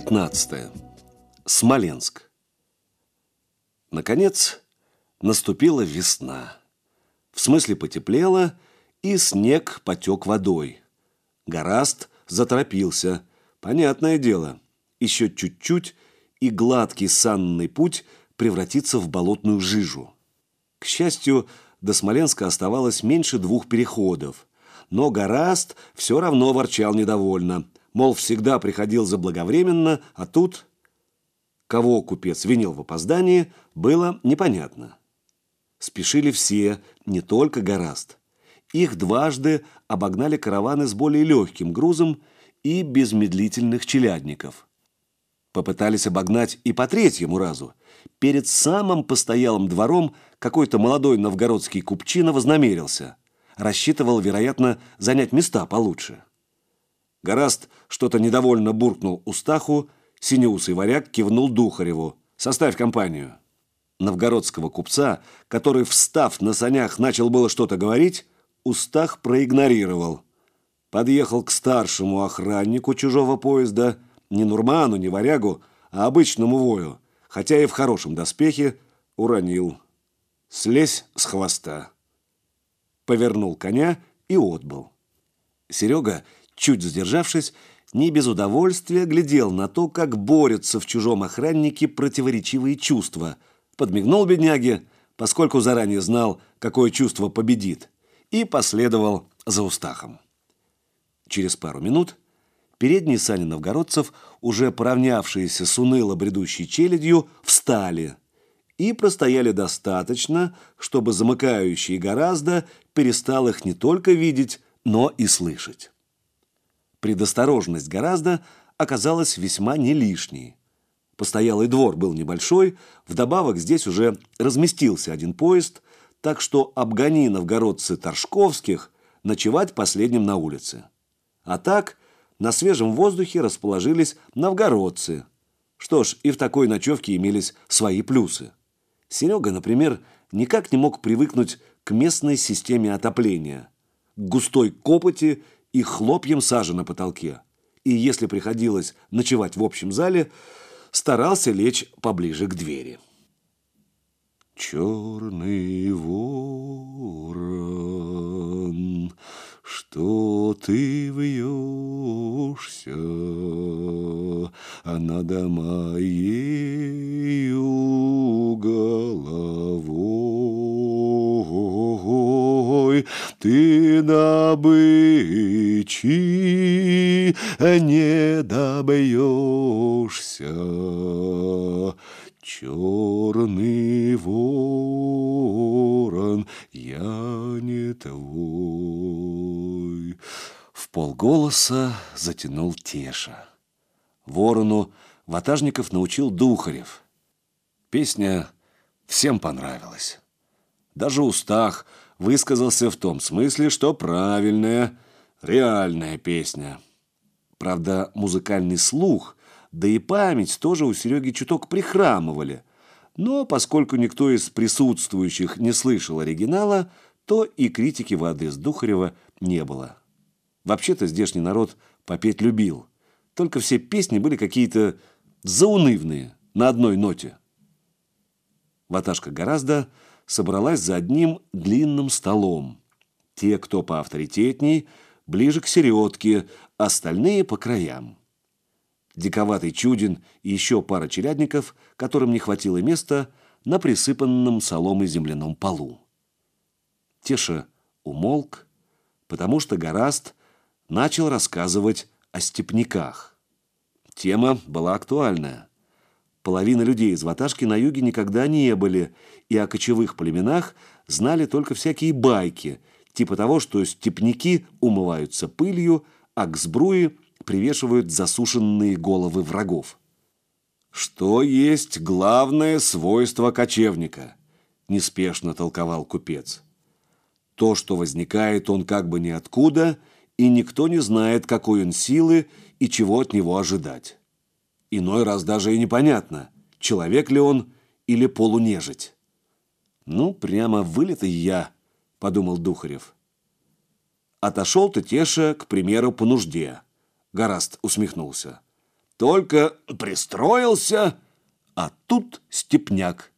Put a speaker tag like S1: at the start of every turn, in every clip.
S1: Глава 15. Смоленск. Наконец, наступила весна. В смысле потеплело, и снег потек водой. Гораст заторопился. Понятное дело, еще чуть-чуть, и гладкий санный путь превратится в болотную жижу. К счастью, до Смоленска оставалось меньше двух переходов. Но Гораст все равно ворчал недовольно – мол, всегда приходил заблаговременно, а тут... Кого купец винил в опоздании, было непонятно. Спешили все, не только Гораст. Их дважды обогнали караваны с более легким грузом и без медлительных челядников. Попытались обогнать и по третьему разу. Перед самым постоялым двором какой-то молодой новгородский купчина вознамерился. Рассчитывал, вероятно, занять места получше. Гораст что-то недовольно буркнул Устаху, синеусый варяг кивнул Духареву. «Составь компанию». Новгородского купца, который, встав на санях, начал было что-то говорить, Устах проигнорировал. Подъехал к старшему охраннику чужого поезда, не Нурману, не варягу, а обычному вою, хотя и в хорошем доспехе, уронил. Слезь с хвоста. Повернул коня и отбыл. Серега чуть сдержавшись, не без удовольствия глядел на то, как борются в чужом охраннике противоречивые чувства. Подмигнул бедняге, поскольку заранее знал, какое чувство победит, и последовал за Устахом. Через пару минут передние сани новгородцев, уже поравнявшиеся с уныло бредущей челядью, встали и простояли достаточно, чтобы замыкающий гораздо перестал их не только видеть, но и слышать предосторожность гораздо оказалась весьма не лишней. Постоялый двор был небольшой, вдобавок здесь уже разместился один поезд, так что обгони новгородцы Торжковских ночевать последним на улице. А так на свежем воздухе расположились новгородцы. Что ж, и в такой ночевке имелись свои плюсы. Серега, например, никак не мог привыкнуть к местной системе отопления, к густой копоти и хлопьем сажи на потолке. И если приходилось ночевать в общем зале, старался лечь поближе к двери. Черный ворон, что ты вьешься над моею головой? Ты добычи не добьешься, Черный ворон, я не твой. В полголоса затянул Теша. Ворону Ватажников научил Духарев. Песня всем понравилась. Даже Устах высказался в том смысле, что правильная, реальная песня. Правда, музыкальный слух, да и память тоже у Сереги чуток прихрамывали. Но поскольку никто из присутствующих не слышал оригинала, то и критики в адрес Духарева не было. Вообще-то здешний народ попеть любил. Только все песни были какие-то заунывные, на одной ноте. Ваташка гораздо собралась за одним длинным столом. Те, кто поавторитетней, ближе к середке, остальные по краям. Диковатый Чудин и еще пара челядников, которым не хватило места на присыпанном соломой земляном полу. Теша умолк, потому что Гораст начал рассказывать о степняках. Тема была актуальная. Половина людей из Ваташки на юге никогда не были, и о кочевых племенах знали только всякие байки, типа того, что степняки умываются пылью, а к сбруе привешивают засушенные головы врагов. «Что есть главное свойство кочевника?» – неспешно толковал купец. «То, что возникает он как бы ниоткуда, и никто не знает, какой он силы и чего от него ожидать». Иной раз даже и непонятно, человек ли он или полунежить. «Ну, прямо вылитый я», — подумал Духарев. «Отошел ты, Теша, к примеру, по нужде», — Гораст усмехнулся. Только пристроился, а тут степняк.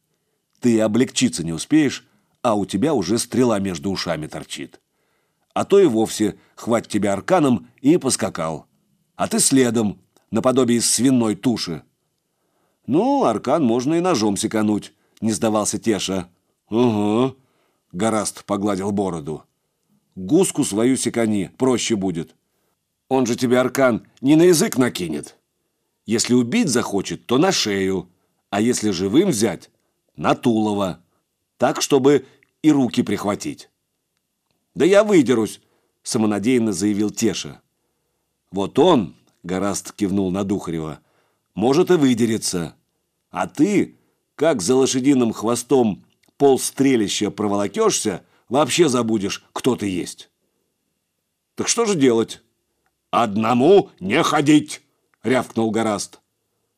S1: Ты облегчиться не успеешь, а у тебя уже стрела между ушами торчит. А то и вовсе хвать тебя арканом и поскакал. А ты следом, наподобие свиной туши. Ну, аркан можно и ножом секануть, не сдавался Теша. Угу, Гораст погладил бороду. Гуску свою секани, проще будет. Он же тебе аркан не на язык накинет. Если убить захочет, то на шею, а если живым взять, на тулово. Так, чтобы и руки прихватить. «Да я выдерусь», – самонадеянно заявил Теша. «Вот он», – Гораст кивнул на Духарева, – «может и выдерется. А ты, как за лошадиным хвостом пол стрелища проволокешься, вообще забудешь, кто ты есть». «Так что же делать?» «Одному не ходить!» — рявкнул Гораст.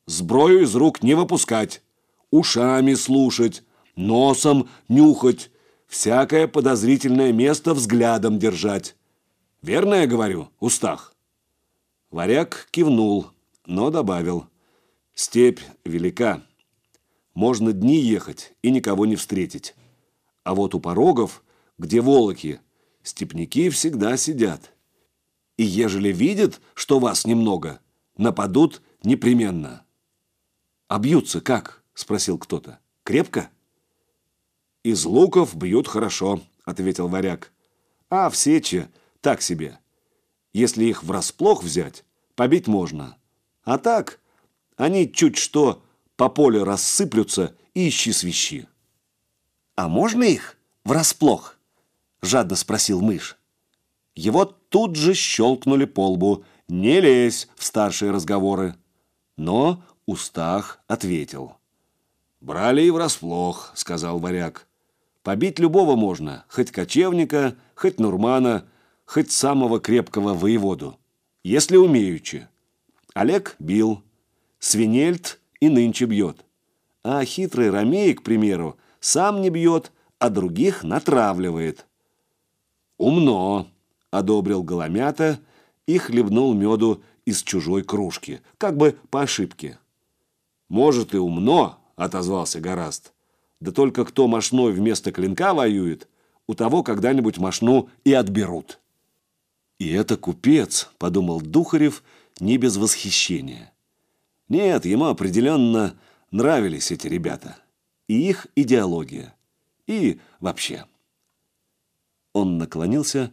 S1: «Сброю из рук не выпускать, ушами слушать, носом нюхать, всякое подозрительное место взглядом держать. Верно я говорю, Устах?» Варяг кивнул, но добавил. «Степь велика. Можно дни ехать и никого не встретить. А вот у порогов, где волоки, степняки всегда сидят» и ежели видят, что вас немного, нападут непременно». «А бьются как?» – спросил кто-то. «Крепко?» «Из луков бьют хорошо», – ответил варяг. «А в сече так себе. Если их врасплох взять, побить можно. А так, они чуть что по полю рассыплются и ищи свищи». «А можно их врасплох?» – жадно спросил мышь. Его тут же щелкнули по лбу. «Не лезь в старшие разговоры!» Но Устах ответил. «Брали и врасплох», — сказал варяг. «Побить любого можно, хоть кочевника, хоть нурмана, хоть самого крепкого воеводу, если умеючи. Олег бил, Свинельд и нынче бьет. А хитрый Ромей, к примеру, сам не бьет, а других натравливает». «Умно», одобрил Голомята и хлебнул меду из чужой кружки, как бы по ошибке. «Может, и умно», — отозвался Гораст. «Да только кто мошной вместо клинка воюет, у того когда-нибудь мошну и отберут». «И это купец», — подумал Духарев, не без восхищения. Нет, ему определенно нравились эти ребята. И их идеология. И вообще. Он наклонился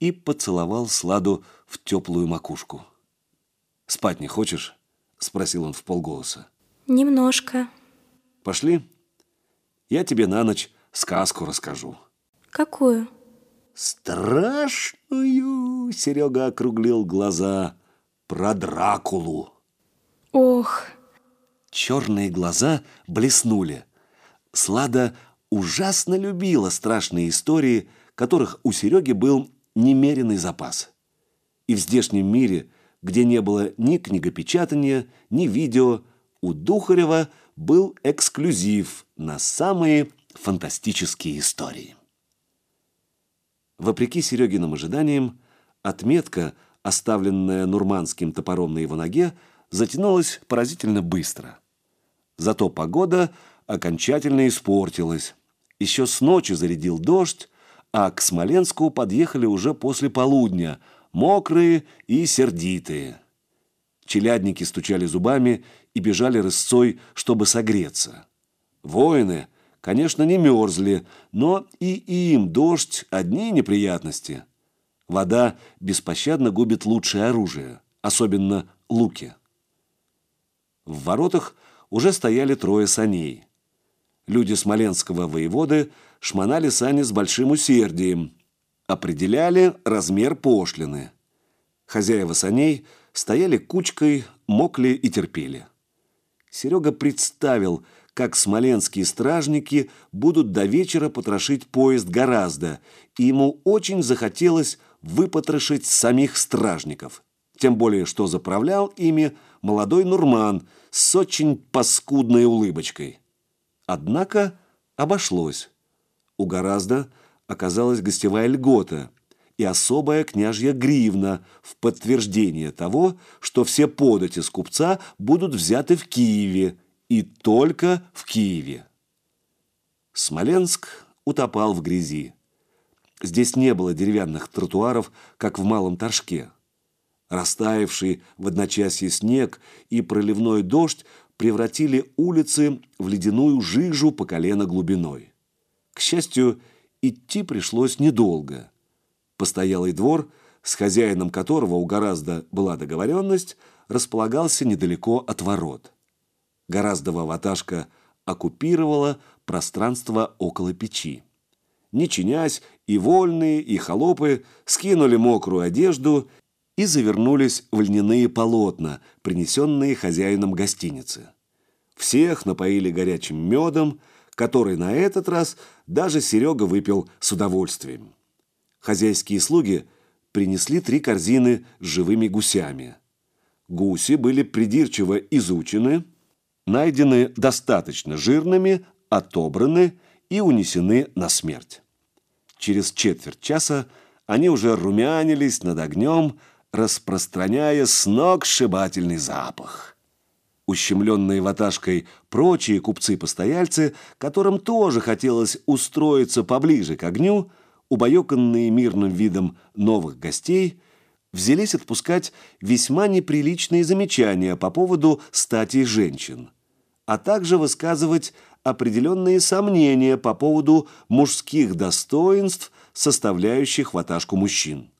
S1: и поцеловал Сладу в теплую макушку. «Спать не хочешь?» – спросил он в полголоса.
S2: «Немножко».
S1: «Пошли? Я тебе на ночь сказку расскажу».
S2: «Какую?»
S1: «Страшную!» – Серега округлил глаза. «Про Дракулу».
S2: «Ох!»
S1: Черные глаза блеснули. Слада ужасно любила страшные истории, которых у Сереги был немеренный запас. И в здешнем мире, где не было ни книгопечатания, ни видео, у Духарева был эксклюзив на самые фантастические истории. Вопреки Серегиным ожиданиям, отметка, оставленная нурманским топором на его ноге, затянулась поразительно быстро. Зато погода окончательно испортилась. Еще с ночи зарядил дождь, а к Смоленску подъехали уже после полудня, мокрые и сердитые. Челядники стучали зубами и бежали рысцой, чтобы согреться. Воины, конечно, не мерзли, но и им дождь – одни неприятности. Вода беспощадно губит лучшее оружие, особенно луки. В воротах уже стояли трое саней. Люди смоленского воеводы – шмонали сани с большим усердием, определяли размер пошлины. Хозяева саней стояли кучкой, мокли и терпели. Серега представил, как смоленские стражники будут до вечера потрошить поезд гораздо, и ему очень захотелось выпотрошить самих стражников. Тем более, что заправлял ими молодой Нурман с очень паскудной улыбочкой. Однако обошлось у Гораздо оказалась гостевая льгота, и особая княжья гривна в подтверждение того, что все подати с купца будут взяты в Киеве и только в Киеве. Смоленск утопал в грязи. Здесь не было деревянных тротуаров, как в Малом Торжке. Растаявший в одночасье снег и проливной дождь превратили улицы в ледяную жижу по колено глубиной. К счастью, идти пришлось недолго. Постоялый двор, с хозяином которого у Гораздо была договоренность, располагался недалеко от ворот. Гораздова ваташка оккупировала пространство около печи. Не чинясь, и вольные, и холопы скинули мокрую одежду и завернулись в льняные полотна, принесенные хозяином гостиницы. Всех напоили горячим медом, который на этот раз даже Серега выпил с удовольствием. Хозяйские слуги принесли три корзины с живыми гусями. Гуси были придирчиво изучены, найдены достаточно жирными, отобраны и унесены на смерть. Через четверть часа они уже румянились над огнем, распространяя с ног сшибательный запах. Ущемленные ваташкой прочие купцы-постояльцы, которым тоже хотелось устроиться поближе к огню, убаюканные мирным видом новых гостей, взялись отпускать весьма неприличные замечания по поводу стати женщин, а также высказывать определенные сомнения по поводу мужских достоинств, составляющих ваташку мужчин.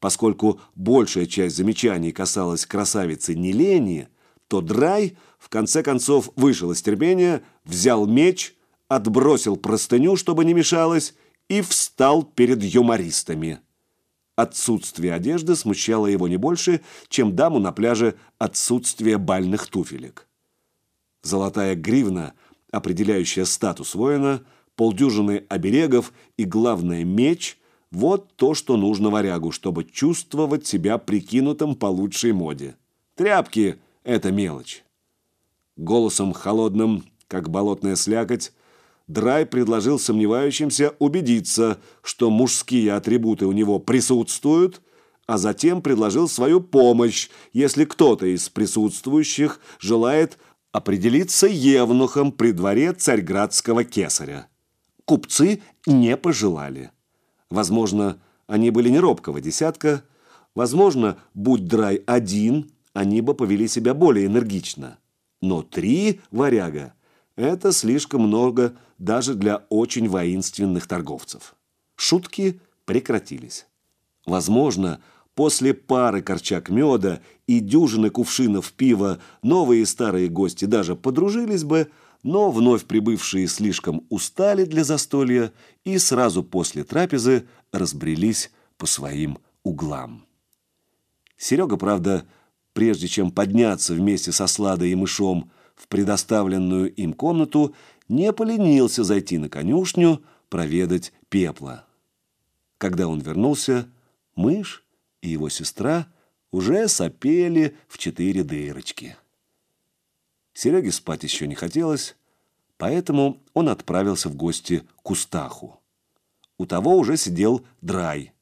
S1: Поскольку большая часть замечаний касалась красавицы Нелени, то Драй в конце концов вышел из терпения, взял меч, отбросил простыню, чтобы не мешалось, и встал перед юмористами. Отсутствие одежды смущало его не больше, чем даму на пляже отсутствие бальных туфелек. Золотая гривна, определяющая статус воина, полдюжины оберегов и, главное, меч – вот то, что нужно варягу, чтобы чувствовать себя прикинутым по лучшей моде. Тряпки – это мелочь. Голосом холодным, как болотная слякоть, Драй предложил сомневающимся убедиться, что мужские атрибуты у него присутствуют, а затем предложил свою помощь, если кто-то из присутствующих желает определиться евнухом при дворе царьградского кесаря. Купцы не пожелали. Возможно, они были не робкого десятка, возможно, будь Драй один, они бы повели себя более энергично. Но три варяга – это слишком много даже для очень воинственных торговцев. Шутки прекратились. Возможно, после пары корчак меда и дюжины кувшинов пива новые и старые гости даже подружились бы, но вновь прибывшие слишком устали для застолья и сразу после трапезы разбрелись по своим углам. Серега, правда, прежде чем подняться вместе со Сладой и Мышом в предоставленную им комнату, не поленился зайти на конюшню проведать пепла. Когда он вернулся, мышь и его сестра уже сопели в четыре дырочки. Сереге спать еще не хотелось, поэтому он отправился в гости к Устаху. У того уже сидел драй.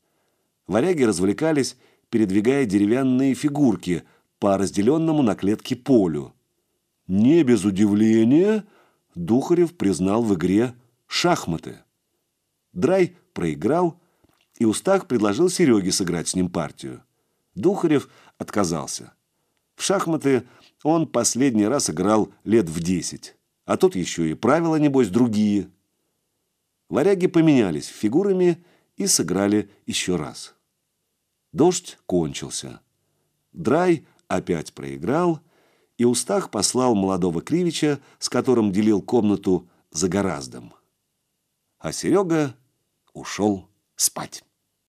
S1: Варяги развлекались, передвигая деревянные фигурки по разделенному на клетке полю. Не без удивления Духарев признал в игре шахматы. Драй проиграл, и Устах предложил Сереге сыграть с ним партию. Духарев отказался. В шахматы он последний раз играл лет в десять. А тут еще и правила, небось, другие. Варяги поменялись фигурами и сыграли еще раз. Дождь кончился. Драй опять проиграл, и Устах послал молодого Кривича, с которым делил комнату, за гораздом. А Серега ушел спать.